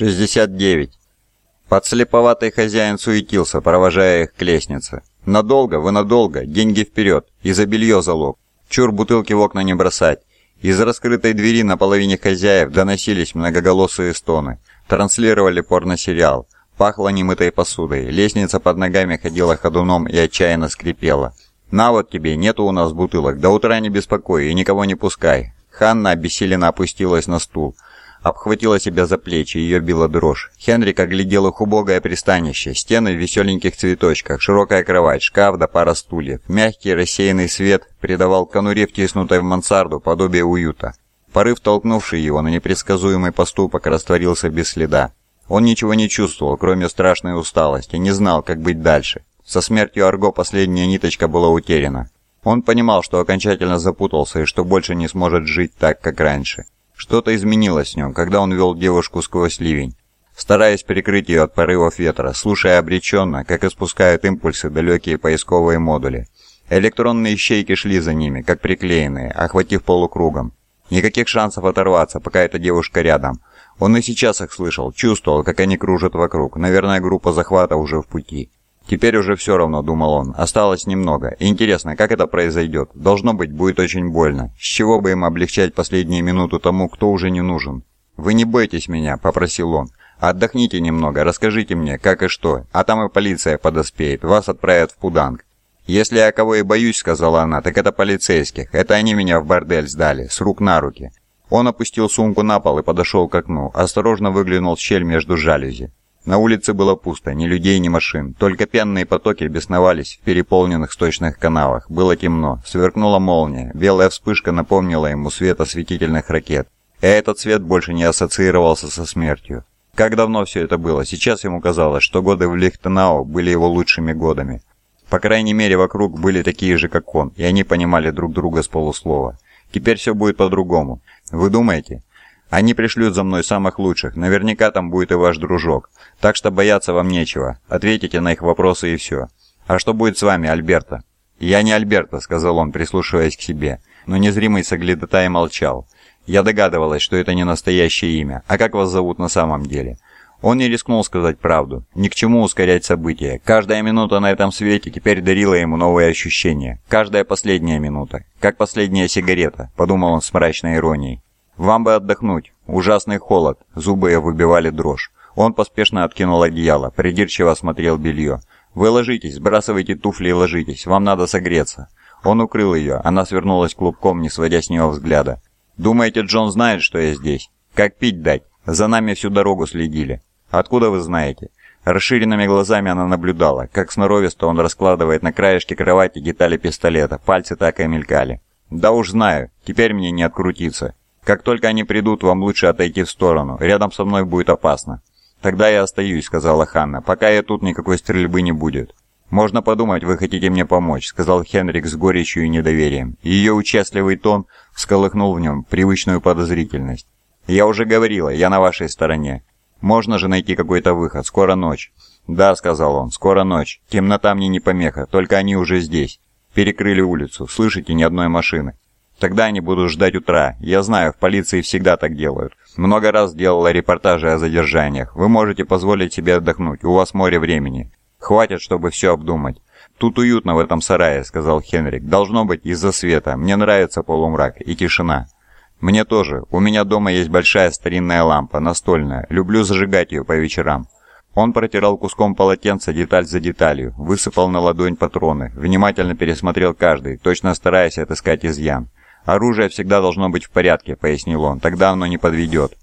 69. Подслеповатый хозяин суетился, провожая их к лестнице. «Надолго, вы надолго, деньги вперед, и за белье залог. Чур бутылки в окна не бросать». Из раскрытой двери на половине хозяев доносились многоголосые стоны. Транслировали порносериал. Пахло немытой посудой. Лестница под ногами ходила ходуном и отчаянно скрипела. «На вот тебе, нету у нас бутылок. До утра не беспокой и никого не пускай». Ханна обессиленно опустилась на стул обхватила себя за плечи, ее била дрожь. Хенрик оглядел их убогое пристанище, стены в веселеньких цветочках, широкая кровать, шкаф да пара стульев. Мягкий рассеянный свет придавал конуре, втиснутой в мансарду, подобие уюта. Порыв, толкнувший его на непредсказуемый поступок, растворился без следа. Он ничего не чувствовал, кроме страшной усталости, не знал, как быть дальше. Со смертью Арго последняя ниточка была утеряна. Он понимал, что окончательно запутался и что больше не сможет жить так, как раньше. Что-то изменилось в нем, когда он вел девушку сквозь ливень, стараясь перекрыть ее от порывов ветра, слушая обреченно, как испускают импульсы далекие поисковые модули. Электронные щейки шли за ними, как приклеенные, охватив полукругом. Никаких шансов оторваться, пока эта девушка рядом. Он и сейчас их слышал, чувствовал, как они кружат вокруг. Наверное, группа захвата уже в пути. Теперь уже все равно, думал он, осталось немного. Интересно, как это произойдет? Должно быть, будет очень больно. С чего бы им облегчать последние минуты тому, кто уже не нужен? «Вы не бойтесь меня», — попросил он. «Отдохните немного, расскажите мне, как и что, а там и полиция подоспеет, вас отправят в Пуданг». «Если я кого и боюсь», — сказала она, — «так это полицейских. Это они меня в бордель сдали, с рук на руки». Он опустил сумку на пол и подошел к окну, осторожно выглянул в щель между жалюзи. На улице было пусто, ни людей, ни машин, только пенные потоки бесновались в переполненных сточных канавах. Было темно, сверкнула молния, белая вспышка напомнила ему свет осветительных ракет. И этот свет больше не ассоциировался со смертью. Как давно все это было, сейчас ему казалось, что годы в Лихтенау были его лучшими годами. По крайней мере, вокруг были такие же, как он, и они понимали друг друга с полуслова. Теперь все будет по-другому. Вы думаете? Они пришлют за мной самых лучших, наверняка там будет и ваш дружок. Так что бояться вам нечего. Ответите на их вопросы и все. А что будет с вами, Альберта?» «Я не Альберта», — сказал он, прислушиваясь к себе. Но незримый соглядатай молчал. Я догадывалась, что это не настоящее имя. А как вас зовут на самом деле? Он не рискнул сказать правду. Ни к чему ускорять события. Каждая минута на этом свете теперь дарила ему новые ощущения. Каждая последняя минута. Как последняя сигарета, подумал он с мрачной иронией. Вам бы отдохнуть. Ужасный холод. Зубы выбивали дрожь. Он поспешно откинул одеяло, придирчиво осмотрел белье. «Вы ложитесь, сбрасывайте туфли и ложитесь, вам надо согреться». Он укрыл ее, она свернулась клубком, не сводя с него взгляда. «Думаете, Джон знает, что я здесь? Как пить дать? За нами всю дорогу следили. Откуда вы знаете?» Расширенными глазами она наблюдала, как сноровисто он раскладывает на краешке кровати детали пистолета, пальцы так и мелькали. «Да уж знаю, теперь мне не открутиться. Как только они придут, вам лучше отойти в сторону, рядом со мной будет опасно». «Тогда я остаюсь», — сказала Ханна. «Пока я тут, никакой стрельбы не будет». «Можно подумать, вы хотите мне помочь», — сказал Хенрик с горечью и недоверием. Ее участливый тон всколыхнул в нем привычную подозрительность. «Я уже говорила, я на вашей стороне. Можно же найти какой-то выход, скоро ночь». «Да», — сказал он, — «скоро ночь. Темнота мне не помеха, только они уже здесь. Перекрыли улицу, слышите, ни одной машины. Тогда они будут ждать утра. Я знаю, в полиции всегда так делают. Много раз делала репортажи о задержаниях. Вы можете позволить себе отдохнуть, у вас море времени. Хватит, чтобы все обдумать. Тут уютно в этом сарае, сказал Хенрик. Должно быть из-за света. Мне нравится полумрак и тишина. Мне тоже. У меня дома есть большая старинная лампа, настольная. Люблю зажигать ее по вечерам. Он протирал куском полотенца деталь за деталью, высыпал на ладонь патроны, внимательно пересмотрел каждый, точно стараясь отыскать изъян. «Оружие всегда должно быть в порядке», — пояснил он, — «тогда оно не подведет».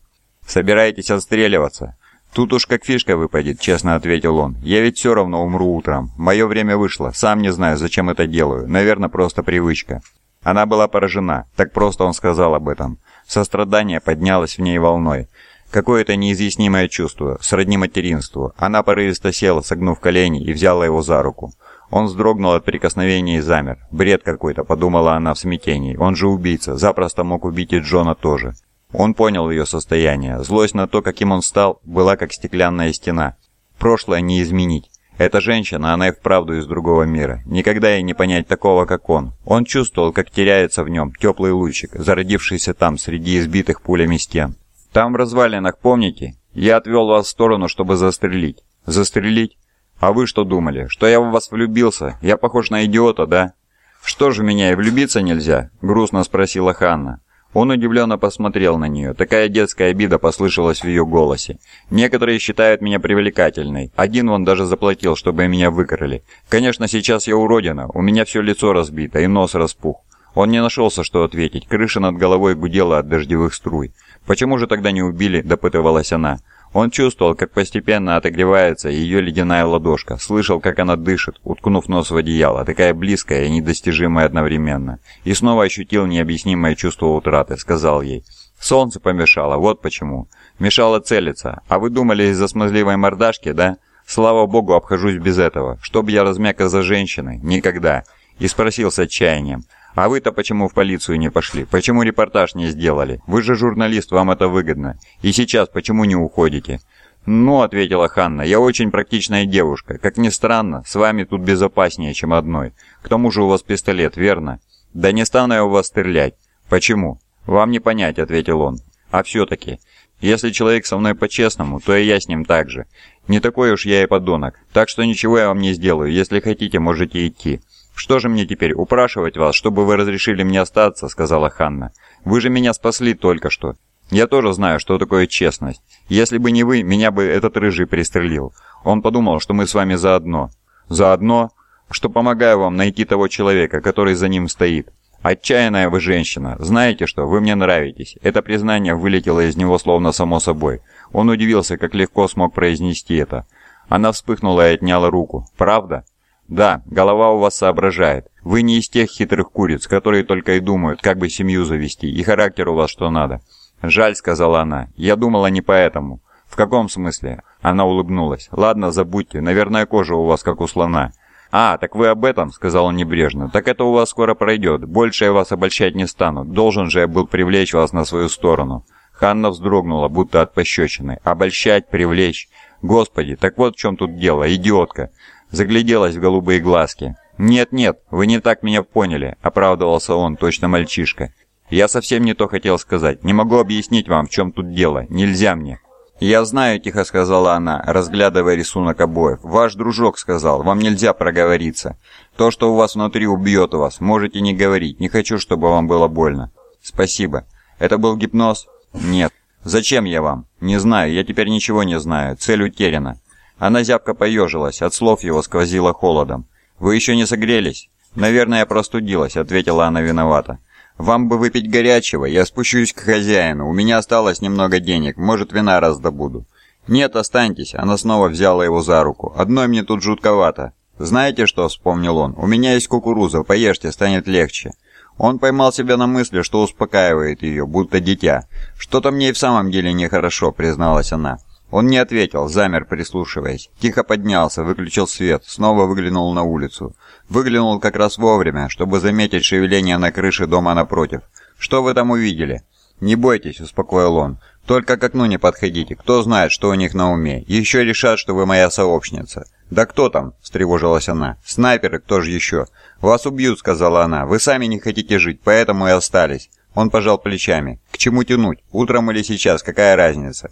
«Собираетесь отстреливаться?» «Тут уж как фишка выпадет», — честно ответил он. «Я ведь все равно умру утром. Мое время вышло. Сам не знаю, зачем это делаю. Наверное, просто привычка». Она была поражена. Так просто он сказал об этом. Сострадание поднялось в ней волной. Какое-то неизъяснимое чувство, сродни материнству. Она порывисто села, согнув колени, и взяла его за руку. Он вздрогнул от прикосновения и замер. «Бред какой-то», — подумала она в смятении. «Он же убийца, запросто мог убить и Джона тоже». Он понял ее состояние. Злость на то, каким он стал, была как стеклянная стена. Прошлое не изменить. Эта женщина, она и вправду из другого мира. Никогда ей не понять такого, как он. Он чувствовал, как теряется в нем теплый лучик, зародившийся там, среди избитых пулями стен. Там в развалинах, помните? Я отвел вас в сторону, чтобы застрелить. Застрелить? А вы что думали, что я в вас влюбился? Я похож на идиота, да? Что же меня и влюбиться нельзя? Грустно спросила Ханна. Он удивленно посмотрел на нее. Такая детская обида послышалась в ее голосе. «Некоторые считают меня привлекательной. Один он даже заплатил, чтобы меня выкрали. Конечно, сейчас я уродина. У меня все лицо разбито и нос распух. Он не нашелся, что ответить. Крыша над головой гудела от дождевых струй. «Почему же тогда не убили?» – допытывалась она. Он чувствовал, как постепенно отогревается ее ледяная ладошка, слышал, как она дышит, уткнув нос в одеяло, такая близкая и недостижимая одновременно. И снова ощутил необъяснимое чувство утраты, сказал ей. «Солнце помешало, вот почему. Мешало целиться. А вы думали из-за смазливой мордашки, да? Слава богу, обхожусь без этого. Чтоб я размяк из-за женщины? Никогда». И спросил с отчаянием. «А вы-то почему в полицию не пошли? Почему репортаж не сделали? Вы же журналист, вам это выгодно. И сейчас почему не уходите?» «Ну», — ответила Ханна, — «я очень практичная девушка. Как ни странно, с вами тут безопаснее, чем одной. К тому же у вас пистолет, верно?» «Да не стану я у вас стрелять». «Почему?» «Вам не понять», — ответил он. «А все-таки, если человек со мной по-честному, то и я с ним так же. Не такой уж я и подонок. Так что ничего я вам не сделаю. Если хотите, можете идти». «Что же мне теперь, упрашивать вас, чтобы вы разрешили мне остаться?» — сказала Ханна. «Вы же меня спасли только что. Я тоже знаю, что такое честность. Если бы не вы, меня бы этот рыжий пристрелил. Он подумал, что мы с вами заодно. Заодно? Что помогаю вам найти того человека, который за ним стоит. Отчаянная вы женщина. Знаете что, вы мне нравитесь. Это признание вылетело из него словно само собой. Он удивился, как легко смог произнести это. Она вспыхнула и отняла руку. «Правда?» «Да, голова у вас соображает. Вы не из тех хитрых куриц, которые только и думают, как бы семью завести, и характер у вас что надо». «Жаль», — сказала она. «Я думала не поэтому». «В каком смысле?» Она улыбнулась. «Ладно, забудьте. Наверное, кожа у вас как у слона». «А, так вы об этом?» — сказал он небрежно. «Так это у вас скоро пройдет. Больше я вас обольщать не стану. Должен же я был привлечь вас на свою сторону». Ханна вздрогнула, будто от пощечины. «Обольщать, привлечь? Господи, так вот в чем тут дело, идиотка загляделась в голубые глазки. «Нет-нет, вы не так меня поняли», — оправдывался он, точно мальчишка. «Я совсем не то хотел сказать. Не могу объяснить вам, в чем тут дело. Нельзя мне». «Я знаю», — тихо сказала она, разглядывая рисунок обоев. «Ваш дружок сказал, вам нельзя проговориться. То, что у вас внутри, убьет вас. Можете не говорить. Не хочу, чтобы вам было больно». «Спасибо. Это был гипноз?» «Нет». «Зачем я вам?» «Не знаю. Я теперь ничего не знаю. Цель утеряна. Она зябко поежилась, от слов его сквозило холодом. «Вы еще не согрелись?» «Наверное, я простудилась», — ответила она виновата. «Вам бы выпить горячего, я спущусь к хозяину. У меня осталось немного денег, может, вина раздобуду». «Нет, останьтесь», — она снова взяла его за руку. «Одной мне тут жутковато». «Знаете что?» — вспомнил он. «У меня есть кукуруза, поешьте, станет легче». Он поймал себя на мысли, что успокаивает ее, будто дитя. «Что-то мне и в самом деле нехорошо», — призналась она. Он не ответил, замер, прислушиваясь. Тихо поднялся, выключил свет, снова выглянул на улицу. Выглянул как раз вовремя, чтобы заметить шевеление на крыше дома напротив. «Что вы там увидели?» «Не бойтесь», — успокоил он. «Только к окну не подходите. Кто знает, что у них на уме. Еще решат, что вы моя сообщница». «Да кто там?» – встревожилась она. «Снайперы, кто же еще?» «Вас убьют», – сказала она. «Вы сами не хотите жить, поэтому и остались». Он пожал плечами. «К чему тянуть? Утром или сейчас? Какая разница?»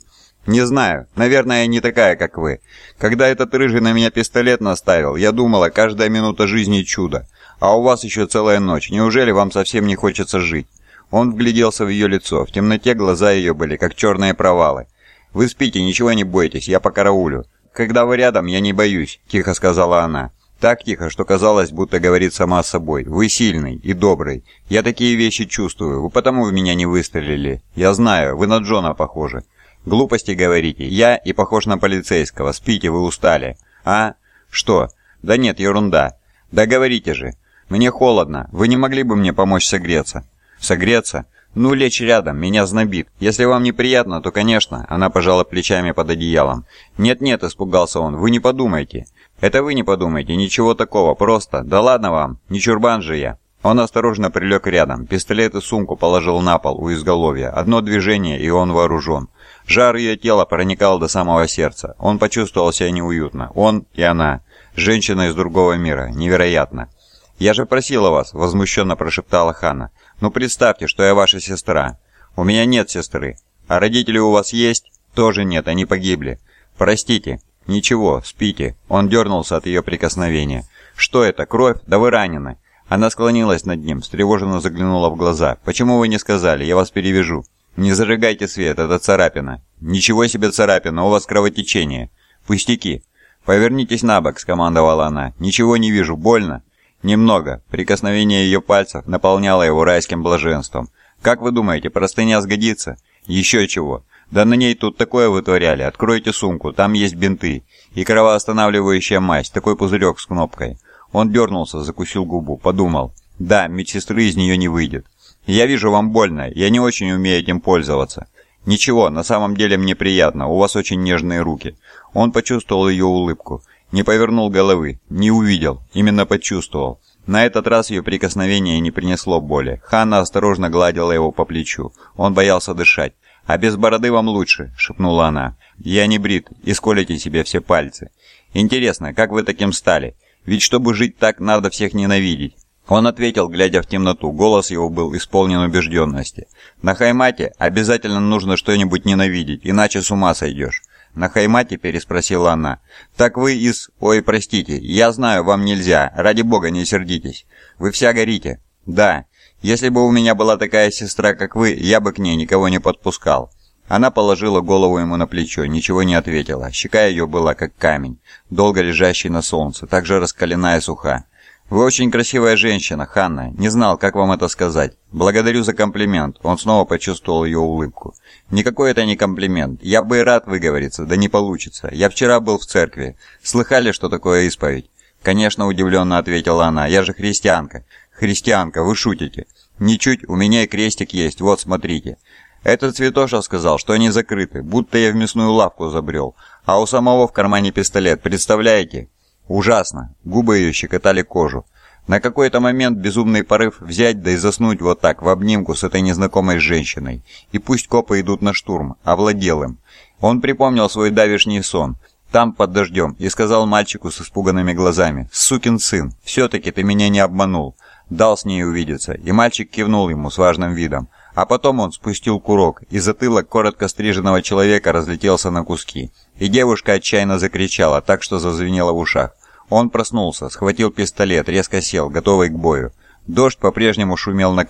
«Не знаю. Наверное, я не такая, как вы. Когда этот рыжий на меня пистолет наставил, я думала, каждая минута жизни чудо. А у вас еще целая ночь. Неужели вам совсем не хочется жить?» Он вгляделся в ее лицо. В темноте глаза ее были, как черные провалы. «Вы спите, ничего не бойтесь, я по караулю». «Когда вы рядом, я не боюсь», — тихо сказала она. Так тихо, что казалось, будто говорит сама с собой. «Вы сильный и добрый. Я такие вещи чувствую. Вы потому в меня не выстрелили. Я знаю, вы на Джона похожи. «Глупости говорите. Я и похож на полицейского. Спите, вы устали». «А? Что? Да нет, ерунда. Да говорите же. Мне холодно. Вы не могли бы мне помочь согреться?» «Согреться? Ну, лечь рядом. Меня знобит. Если вам неприятно, то, конечно». Она пожала плечами под одеялом. «Нет-нет», — испугался он. «Вы не подумайте». «Это вы не подумайте. Ничего такого. Просто. Да ладно вам. Не чурбан же я». Он осторожно прилег рядом, пистолет и сумку положил на пол у изголовья. Одно движение, и он вооружен. Жар ее тела проникал до самого сердца. Он почувствовал себя неуютно. Он и она. Женщина из другого мира. Невероятно. «Я же просила вас», — возмущенно прошептала Ханна. «Ну представьте, что я ваша сестра». «У меня нет сестры». «А родители у вас есть?» Тоже нет, они погибли. Простите. Ничего, спите. Он дернулся от ее прикосновения. Что это, кровь? Да вы ранены. Она склонилась над ним, встревоженно заглянула в глаза. «Почему вы не сказали? Я вас перевяжу». «Не зажигайте свет, это царапина». «Ничего себе царапина, у вас кровотечение». «Пустяки». «Повернитесь на бок», — скомандовала она. «Ничего не вижу, больно?» «Немного». Прикосновение ее пальцев наполняло его райским блаженством. «Как вы думаете, простыня сгодится?» «Еще чего». «Да на ней тут такое вытворяли. Откройте сумку, там есть бинты. И кровоостанавливающая мазь, такой пузырек с кнопкой». Он дернулся, закусил губу, подумал. «Да, медсестры из нее не выйдет. Я вижу, вам больно, я не очень умею этим пользоваться». «Ничего, на самом деле мне приятно, у вас очень нежные руки». Он почувствовал ее улыбку. Не повернул головы, не увидел, именно почувствовал. На этот раз ее прикосновение не принесло боли. Ханна осторожно гладила его по плечу. Он боялся дышать. «А без бороды вам лучше», — шепнула она. «Я не брит, и сколите себе все пальцы. Интересно, как вы таким стали? Ведь чтобы жить так, надо всех ненавидеть». Он ответил, глядя в темноту. Голос его был исполнен убежденности. «На Хаймате обязательно нужно что-нибудь ненавидеть, иначе с ума сойдешь». «На Хаймате?» – переспросила она. «Так вы из... Ой, простите, я знаю, вам нельзя. Ради бога, не сердитесь. Вы вся горите». «Да. Если бы у меня была такая сестра, как вы, я бы к ней никого не подпускал». Она положила голову ему на плечо, ничего не ответила. Щека ее была как камень, долго лежащий на солнце, также раскаленная и суха. «Вы очень красивая женщина, Ханна. Не знал, как вам это сказать. Благодарю за комплимент». Он снова почувствовал ее улыбку. «Никакой это не комплимент. Я бы и рад выговориться, да не получится. Я вчера был в церкви. Слыхали, что такое исповедь?» «Конечно», — удивленно ответила она. «Я же христианка». «Христианка, вы шутите?» «Ничуть, у меня и крестик есть, вот смотрите». Этот Цветоша сказал, что они закрыты, будто я в мясную лавку забрел. А у самого в кармане пистолет, представляете? Ужасно. Губы ее щекотали кожу. На какой-то момент безумный порыв взять да и заснуть вот так, в обнимку с этой незнакомой женщиной. И пусть копы идут на штурм, овладел им. Он припомнил свой давишний сон. Там, под дождем, и сказал мальчику с испуганными глазами, «Сукин сын, все-таки ты меня не обманул». Дал с ней увидеться, и мальчик кивнул ему с важным видом. А потом он спустил курок, и затылок коротко стриженного человека разлетелся на куски. И девушка отчаянно закричала, так что зазвенело в ушах. Он проснулся, схватил пистолет, резко сел, готовый к бою. Дождь по-прежнему шумел на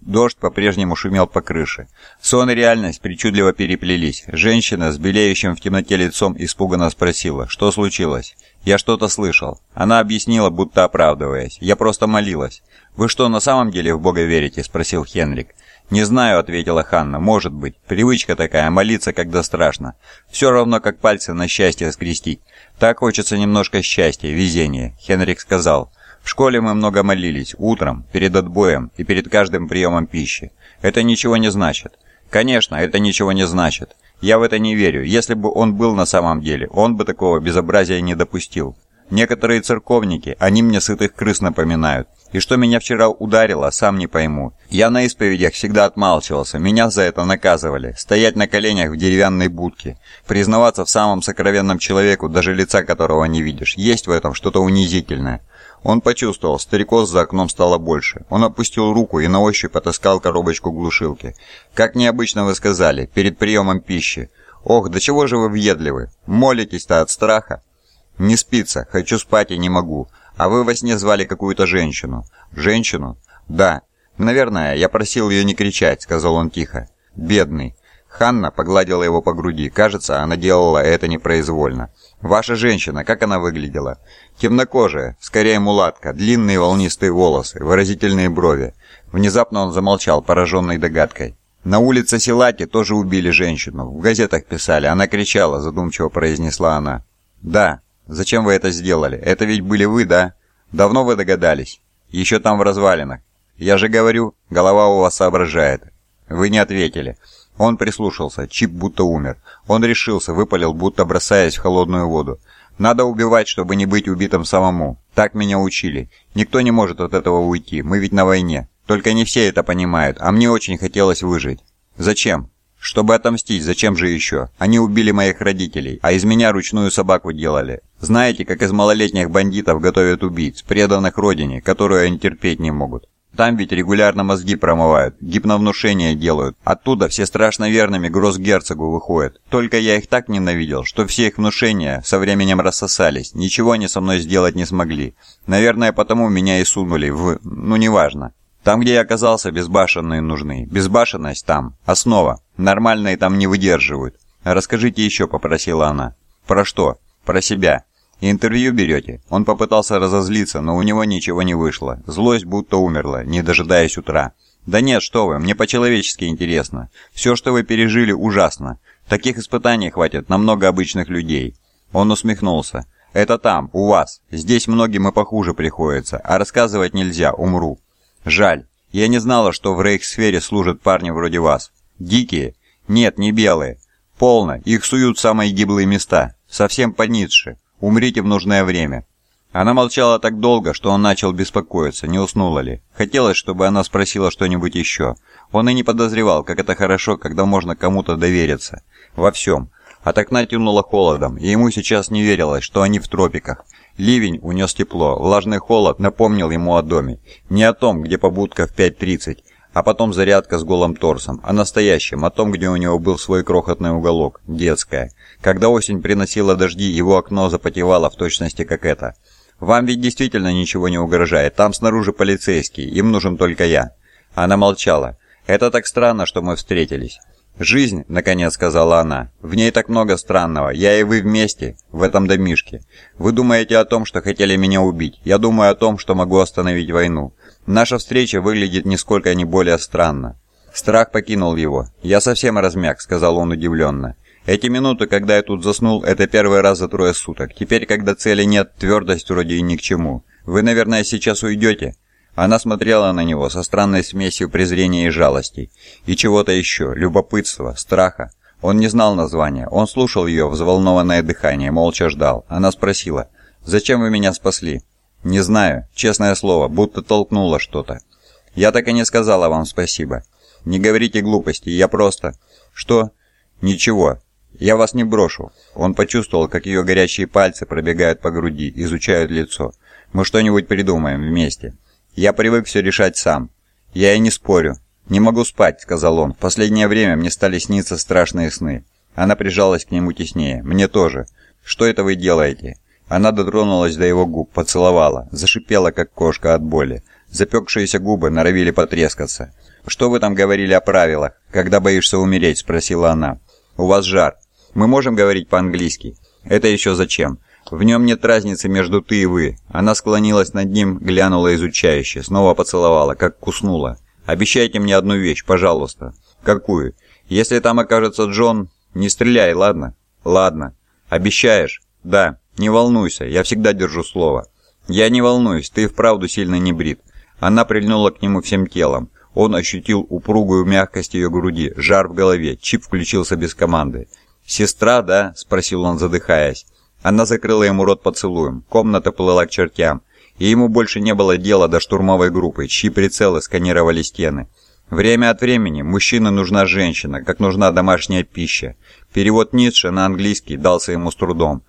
Дождь по-прежнему шумел по крыше. Сон и реальность причудливо переплелись. Женщина с белеющим в темноте лицом испуганно спросила, что случилось. «Я что-то слышал». Она объяснила, будто оправдываясь. «Я просто молилась». «Вы что, на самом деле в Бога верите?» – спросил Хенрик. «Не знаю», — ответила Ханна. «Может быть. Привычка такая, молиться, когда страшно. Все равно, как пальцы на счастье скрестить. Так хочется немножко счастья, везения», — Хенрик сказал. «В школе мы много молились. Утром, перед отбоем и перед каждым приемом пищи. Это ничего не значит». «Конечно, это ничего не значит. Я в это не верю. Если бы он был на самом деле, он бы такого безобразия не допустил. Некоторые церковники, они мне сытых крыс напоминают. И что меня вчера ударило, сам не пойму. Я на исповедях всегда отмалчивался, меня за это наказывали. Стоять на коленях в деревянной будке. Признаваться в самом сокровенном человеку, даже лица которого не видишь. Есть в этом что-то унизительное. Он почувствовал, старикос за окном стало больше. Он опустил руку и на ощупь отыскал коробочку глушилки. «Как необычно вы сказали, перед приемом пищи. Ох, до чего же вы въедливы? Молитесь-то от страха?» «Не спится, хочу спать и не могу. А вы во сне звали какую-то женщину. Женщину? Да. Наверное, я просил ее не кричать, сказал он тихо. Бедный. Ханна погладила его по груди. Кажется, она делала это непроизвольно. «Ваша женщина, как она выглядела?» «Темнокожая, скорее мулатка, длинные волнистые волосы, выразительные брови». Внезапно он замолчал, пораженный догадкой. «На улице Силати тоже убили женщину. В газетах писали. Она кричала», задумчиво произнесла она. «Да, Зачем вы это сделали? Это ведь были вы, да? Давно вы догадались? Еще там в развалинах. Я же говорю, голова у вас соображает. Вы не ответили. Он прислушался, Чип будто умер. Он решился, выпалил, будто бросаясь в холодную воду. Надо убивать, чтобы не быть убитым самому. Так меня учили. Никто не может от этого уйти. Мы ведь на войне. Только не все это понимают, а мне очень хотелось выжить. Зачем? Чтобы отомстить, зачем же еще? Они убили моих родителей, а из меня ручную собаку делали. Знаете, как из малолетних бандитов готовят убийц, преданных родине, которую они терпеть не могут. Там ведь регулярно мозги промывают, гипновнушение делают. Оттуда все страшно верными гроссгерцогу выходят. Только я их так ненавидел, что все их внушения со временем рассосались. Ничего они со мной сделать не смогли. Наверное, потому меня и сунули в... ну неважно. Там, где я оказался, безбашенные нужны. Безбашенность там. Основа. Нормальные там не выдерживают. «Расскажите еще», — попросила она. «Про что?» «Про себя». «Интервью берете?» Он попытался разозлиться, но у него ничего не вышло. Злость будто умерла, не дожидаясь утра. «Да нет, что вы, мне по-человечески интересно. Все, что вы пережили, ужасно. Таких испытаний хватит на много обычных людей». Он усмехнулся. «Это там, у вас. Здесь многим и похуже приходится, а рассказывать нельзя, умру». «Жаль. Я не знала, что в рейхсфере служат парни вроде вас. Дикие? Нет, не белые. Полно. Их суют в самые гиблые места. Совсем по Ницше. Умрите в нужное время». Она молчала так долго, что он начал беспокоиться, не уснула ли. Хотелось, чтобы она спросила что-нибудь еще. Он и не подозревал, как это хорошо, когда можно кому-то довериться. Во всем. От окна тянуло холодом, и ему сейчас не верилось, что они в тропиках. Ливень унес тепло, влажный холод напомнил ему о доме. Не о том, где побудка в 5.30, а потом зарядка с голым торсом, о настоящем, о том, где у него был свой крохотный уголок, детская. Когда осень приносила дожди, его окно запотевало в точности как это. «Вам ведь действительно ничего не угрожает, там снаружи полицейский, им нужен только я». Она молчала. «Это так странно, что мы встретились». «Жизнь», — наконец сказала она, — «в ней так много странного. Я и вы вместе, в этом домишке. Вы думаете о том, что хотели меня убить. Я думаю о том, что могу остановить войну. Наша встреча выглядит нисколько не более странно». Страх покинул его. «Я совсем размяк», — сказал он удивленно. Эти минуты, когда я тут заснул, это первый раз за трое суток. Теперь, когда цели нет, твердость вроде и ни к чему. Вы, наверное, сейчас уйдете?» Она смотрела на него со странной смесью презрения и жалости. И чего-то еще, любопытства, страха. Он не знал названия. Он слушал ее взволнованное дыхание, молча ждал. Она спросила, «Зачем вы меня спасли?» «Не знаю. Честное слово, будто толкнуло что-то. Я так и не сказала вам спасибо. Не говорите глупости, я просто...» «Что?» «Ничего. «Я вас не брошу». Он почувствовал, как ее горячие пальцы пробегают по груди, изучают лицо. «Мы что-нибудь придумаем вместе. Я привык все решать сам. Я и не спорю. Не могу спать», — сказал он. «В последнее время мне стали сниться страшные сны». Она прижалась к нему теснее. «Мне тоже. Что это вы делаете?» Она дотронулась до его губ, поцеловала, зашипела, как кошка от боли. Запекшиеся губы норовили потрескаться. «Что вы там говорили о правилах, когда боишься умереть?» – спросила она. «У вас жар. Мы можем говорить по-английски. Это еще зачем? В нем нет разницы между ты и вы. Она склонилась над ним, глянула изучающе, снова поцеловала, как куснула. Обещайте мне одну вещь, пожалуйста. Какую? Если там окажется Джон, не стреляй, ладно? Ладно. Обещаешь? Да. Не волнуйся, я всегда держу слово. Я не волнуюсь, ты вправду сильно не брит. Она прильнула к нему всем телом. Он ощутил упругую мягкость ее груди, жар в голове, чип включился без команды. «Сестра, да?» – спросил он, задыхаясь. Она закрыла ему рот поцелуем. Комната плыла к чертям, и ему больше не было дела до штурмовой группы, чьи прицелы сканировали стены. Время от времени мужчине нужна женщина, как нужна домашняя пища. Перевод Ницше на английский дался ему с трудом.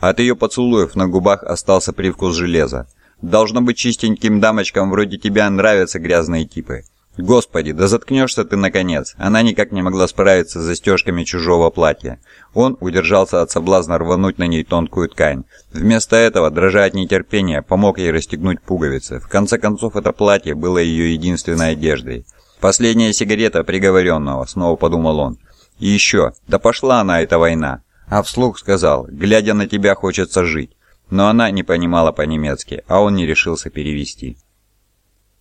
От ее поцелуев на губах остался привкус железа. Должно быть чистеньким дамочкам вроде тебя нравятся грязные типы. Господи, да заткнешься ты наконец. Она никак не могла справиться с застежками чужого платья. Он удержался от соблазна рвануть на ней тонкую ткань. Вместо этого, дрожа от нетерпения, помог ей расстегнуть пуговицы. В конце концов, это платье было ее единственной одеждой. «Последняя сигарета приговоренного», — снова подумал он. «И еще, да пошла она, эта война!» А вслух сказал, «Глядя на тебя, хочется жить». Но она не понимала по-немецки, а он не решился перевести.